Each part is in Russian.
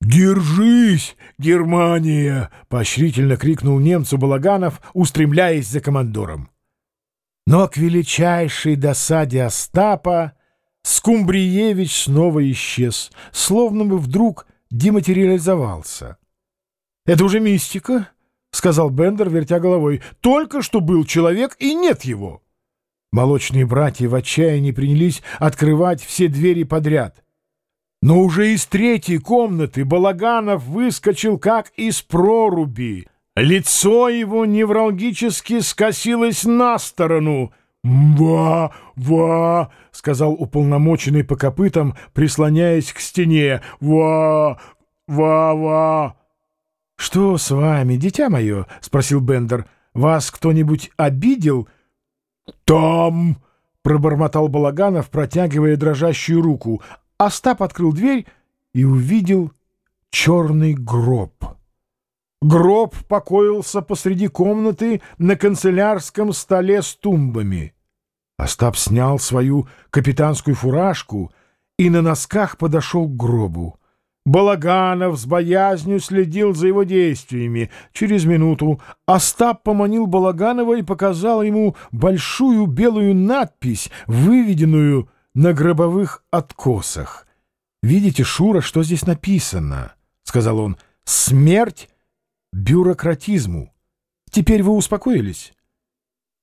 «Держись, Германия!» — поощрительно крикнул немцу Балаганов, устремляясь за командором. Но к величайшей досаде Остапа Скумбриевич снова исчез, словно бы вдруг дематериализовался. «Это уже мистика», — сказал Бендер, вертя головой. «Только что был человек, и нет его». Молочные братья в отчаянии принялись открывать все двери подряд — но уже из третьей комнаты Балаганов выскочил как из проруби. Лицо его невралгически скосилось на сторону. «Ва! Ва!» — сказал уполномоченный по копытам, прислоняясь к стене. «Ва! Ва-ва!» «Что с вами, дитя мое?» — спросил Бендер. «Вас кто-нибудь обидел?» «Там!» — пробормотал Балаганов, протягивая дрожащую руку. Остап открыл дверь и увидел черный гроб. Гроб покоился посреди комнаты на канцелярском столе с тумбами. Остап снял свою капитанскую фуражку и на носках подошел к гробу. Балаганов с боязнью следил за его действиями. Через минуту Остап поманил Балаганова и показал ему большую белую надпись, выведенную на гробовых откосах. «Видите, Шура, что здесь написано?» — сказал он. «Смерть бюрократизму. Теперь вы успокоились?»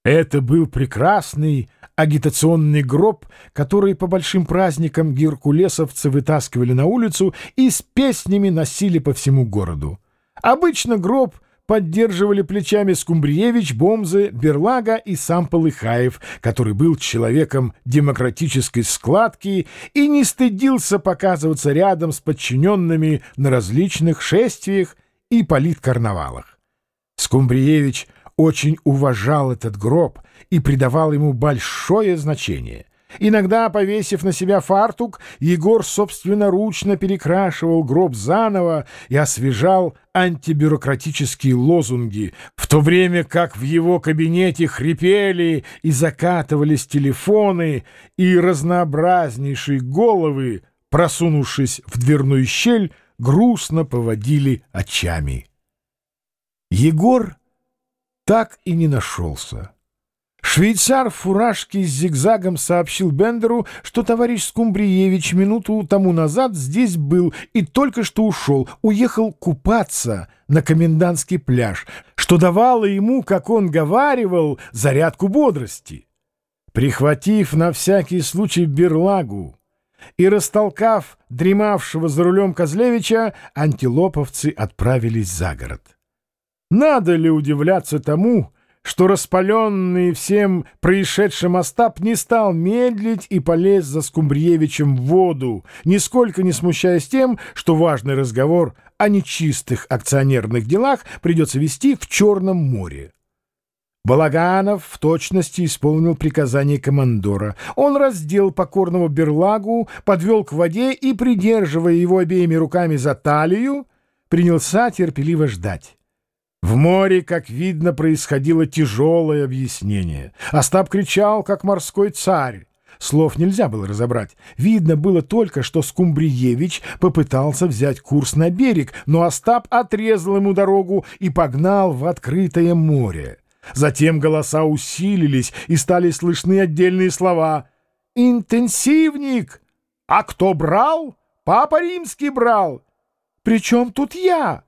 Это был прекрасный агитационный гроб, который по большим праздникам геркулесовцы вытаскивали на улицу и с песнями носили по всему городу. Обычно гроб — поддерживали плечами Скумбриевич, Бомзы, Берлага и сам Полыхаев, который был человеком демократической складки и не стыдился показываться рядом с подчиненными на различных шествиях и политкарнавалах. Скумбриевич очень уважал этот гроб и придавал ему большое значение — Иногда, повесив на себя фартук, Егор собственноручно перекрашивал гроб заново и освежал антибюрократические лозунги, в то время как в его кабинете хрипели и закатывались телефоны, и разнообразнейшие головы, просунувшись в дверную щель, грустно поводили очами. Егор так и не нашелся. Швейцар в фуражке с зигзагом сообщил Бендеру, что товарищ Скумбриевич минуту тому назад здесь был и только что ушел, уехал купаться на комендантский пляж, что давало ему, как он говаривал, зарядку бодрости. Прихватив на всякий случай берлагу и растолкав дремавшего за рулем Козлевича, антилоповцы отправились за город. Надо ли удивляться тому, что распаленный всем происшедшим Остап не стал медлить и полез за Скумбриевичем в воду, нисколько не смущаясь тем, что важный разговор о нечистых акционерных делах придется вести в Черном море. Балаганов в точности исполнил приказание командора. Он раздел покорного берлагу, подвел к воде и, придерживая его обеими руками за талию, принялся терпеливо ждать. В море, как видно, происходило тяжелое объяснение. Остап кричал, как морской царь. Слов нельзя было разобрать. Видно было только, что Скумбриевич попытался взять курс на берег, но Остап отрезал ему дорогу и погнал в открытое море. Затем голоса усилились, и стали слышны отдельные слова. «Интенсивник! А кто брал? Папа Римский брал! Причем тут я?»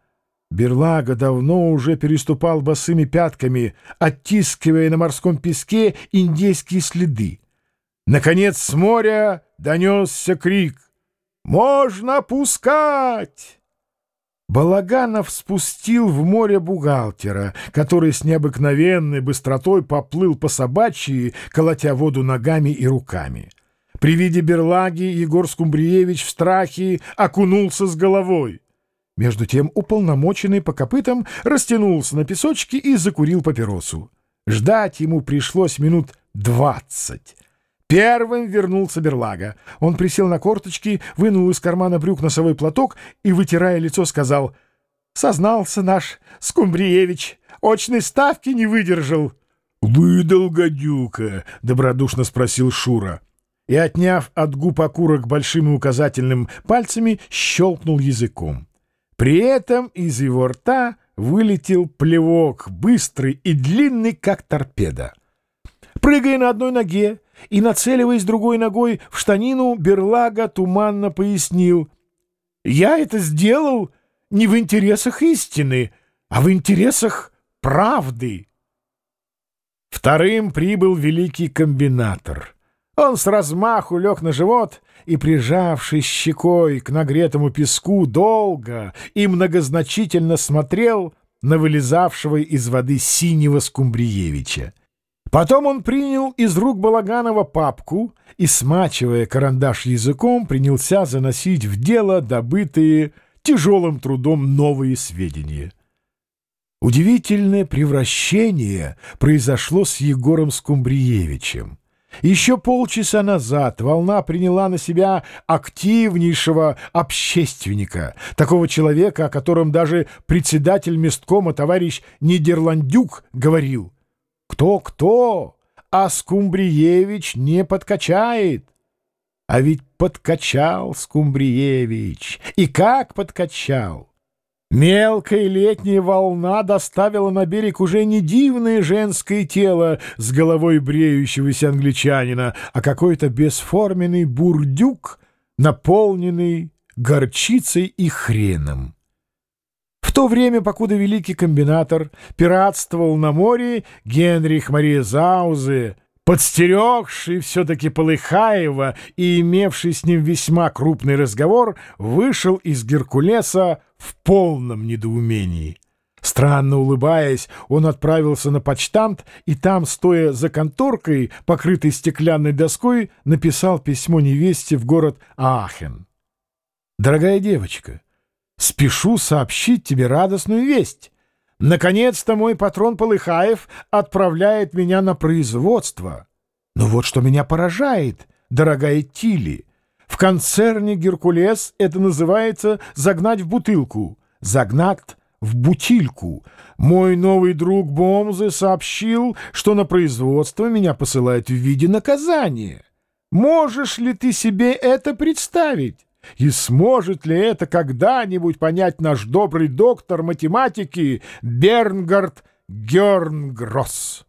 Берлага давно уже переступал босыми пятками, оттискивая на морском песке индейские следы. Наконец с моря донесся крик «Можно пускать!» Балаганов спустил в море бухгалтера, который с необыкновенной быстротой поплыл по собачьи, колотя воду ногами и руками. При виде берлаги Егор Скумбриевич в страхе окунулся с головой. Между тем уполномоченный по копытам растянулся на песочке и закурил папиросу. Ждать ему пришлось минут двадцать. Первым вернулся Берлага. Он присел на корточки, вынул из кармана брюк носовой платок и, вытирая лицо, сказал «Сознался наш Скумбриевич, очной ставки не выдержал». «Выдал, гадюка?» — добродушно спросил Шура. И, отняв от губ окурок большим и указательным пальцами, щелкнул языком. При этом из его рта вылетел плевок, быстрый и длинный, как торпеда. Прыгая на одной ноге и нацеливаясь другой ногой в штанину, Берлага туманно пояснил. «Я это сделал не в интересах истины, а в интересах правды». Вторым прибыл великий комбинатор — он с размаху лег на живот и, прижавшись щекой к нагретому песку, долго и многозначительно смотрел на вылезавшего из воды синего Скумбриевича. Потом он принял из рук Балаганова папку и, смачивая карандаш языком, принялся заносить в дело добытые тяжелым трудом новые сведения. Удивительное превращение произошло с Егором Скумбриевичем. Еще полчаса назад волна приняла на себя активнейшего общественника, такого человека, о котором даже председатель месткома товарищ Нидерландюк говорил. «Кто-кто, а Скумбриевич не подкачает». А ведь подкачал Скумбриевич. И как подкачал! Мелкая летняя волна доставила на берег уже не дивное женское тело с головой бреющегося англичанина, а какой-то бесформенный бурдюк, наполненный горчицей и хреном. В то время, покуда великий комбинатор пиратствовал на море, Генрих Мария Заузе подстерегший все-таки Полыхаева и имевший с ним весьма крупный разговор, вышел из Геркулеса в полном недоумении. Странно улыбаясь, он отправился на почтамт и там, стоя за конторкой, покрытой стеклянной доской, написал письмо невесте в город Аахен. «Дорогая девочка, спешу сообщить тебе радостную весть». Наконец-то мой патрон Полыхаев отправляет меня на производство. Но вот что меня поражает, дорогая Тили. В концерне «Геркулес» это называется «загнать в бутылку», «загнать в бутильку». Мой новый друг Бомзе сообщил, что на производство меня посылают в виде наказания. Можешь ли ты себе это представить? И сможет ли это когда-нибудь понять наш добрый доктор математики Бернгард Гернгросс?